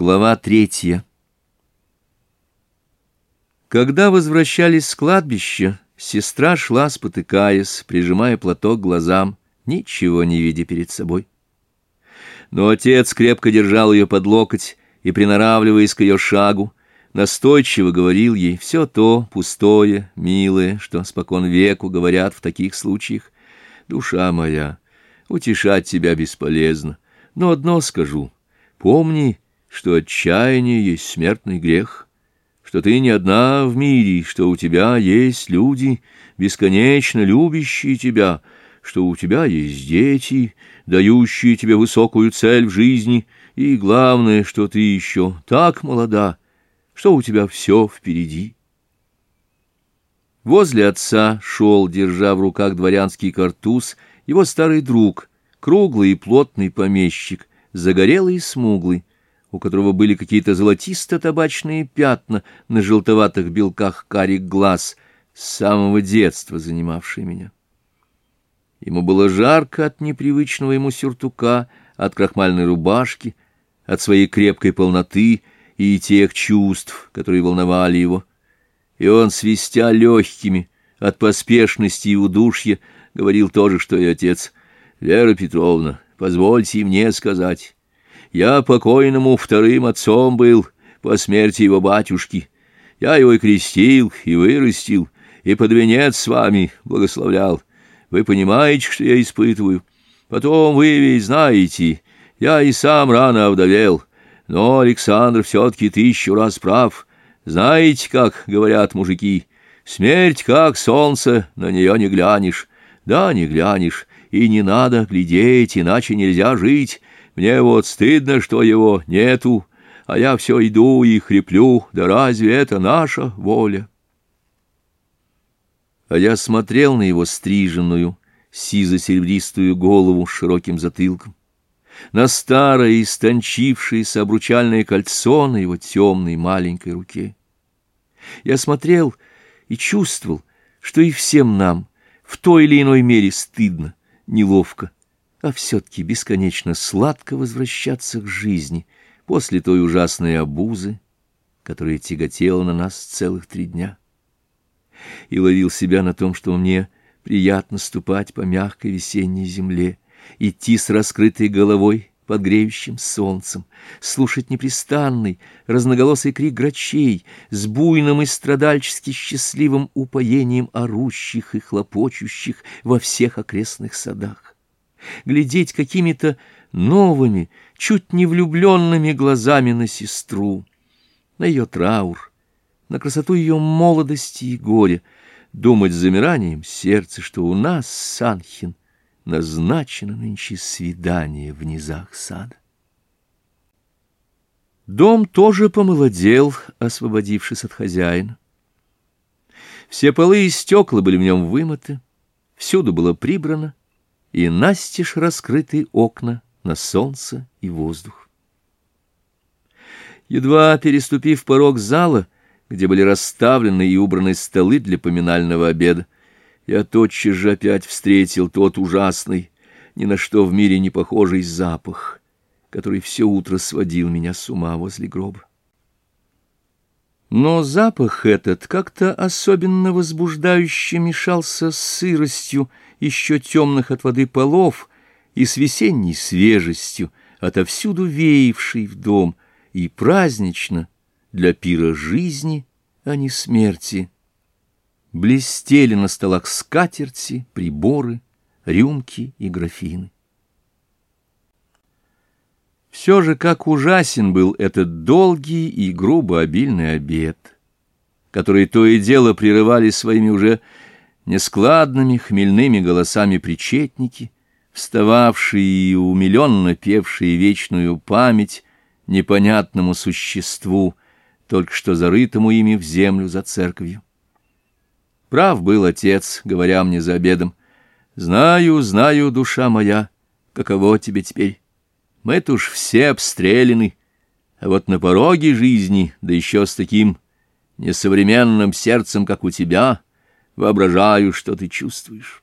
Глава третья. Когда возвращались с кладбища, сестра шла, спотыкаясь, прижимая платок к глазам, ничего не видя перед собой. Но отец крепко держал ее под локоть и, приноравливаясь к ее шагу, настойчиво говорил ей все то пустое, милое, что спокон веку говорят в таких случаях. «Душа моя, утешать тебя бесполезно, но одно скажу. Помни, что отчаяние есть смертный грех, что ты не одна в мире, что у тебя есть люди, бесконечно любящие тебя, что у тебя есть дети, дающие тебе высокую цель в жизни, и главное, что ты еще так молода, что у тебя все впереди. Возле отца шел, держа в руках дворянский картуз, его старый друг, круглый и плотный помещик, загорелый и смуглый у которого были какие-то золотисто-табачные пятна на желтоватых белках карих глаз, с самого детства занимавшие меня. Ему было жарко от непривычного ему сюртука, от крахмальной рубашки, от своей крепкой полноты и тех чувств, которые волновали его. И он, свистя легкими, от поспешности и удушья, говорил то же, что и отец. «Вера Петровна, позвольте мне сказать». Я покойному вторым отцом был по смерти его батюшки. Я его и крестил, и вырастил, и под венец с вами благословлял. Вы понимаете, что я испытываю? Потом вы ведь знаете, я и сам рано овдовел. Но Александр все-таки тысячу раз прав. Знаете, как говорят мужики, смерть как солнце, на нее не глянешь. Да, не глянешь, и не надо глядеть, иначе нельзя жить». Мне вот стыдно, что его нету, а я все иду и хриплю, да разве это наша воля? А я смотрел на его стриженную, сизо-серебристую голову с широким затылком, на старое истончившееся обручальное кольцо на его темной маленькой руке. Я смотрел и чувствовал, что и всем нам в той или иной мере стыдно, неловко, а все-таки бесконечно сладко возвращаться к жизни после той ужасной обузы, которая тяготела на нас целых три дня. И ловил себя на том, что мне приятно ступать по мягкой весенней земле, идти с раскрытой головой под греющим солнцем, слушать непрестанный, разноголосый крик грачей с буйным и страдальчески счастливым упоением орущих и хлопочущих во всех окрестных садах глядеть какими-то новыми, чуть не влюбленными глазами на сестру, на ее траур, на красоту ее молодости и горя, думать с замиранием сердца, что у нас, Санхин, назначено нынче свидание в низах сада. Дом тоже помолодел, освободившись от хозяина. Все полы и стекла были в нем вымыты, всюду было прибрано, и настежь раскрытые окна на солнце и воздух. Едва переступив порог зала, где были расставлены и убраны столы для поминального обеда, я тотчас же опять встретил тот ужасный, ни на что в мире не похожий запах, который все утро сводил меня с ума возле гроба. Но запах этот как-то особенно возбуждающе мешался с сыростью еще темных от воды полов и с весенней свежестью, отовсюду веявшей в дом, и празднично для пира жизни, а не смерти. Блестели на столах скатерти, приборы, рюмки и графины. Все же как ужасен был этот долгий и грубо обильный обед, который то и дело прерывали своими уже нескладными хмельными голосами причетники, встававшие и умиленно певшие вечную память непонятному существу, только что зарытому ими в землю за церковью. Прав был отец, говоря мне за обедом, «Знаю, знаю, душа моя, каково тебе теперь». Мы-то уж все обстреляны, а вот на пороге жизни, да еще с таким несовременным сердцем, как у тебя, воображаю, что ты чувствуешь».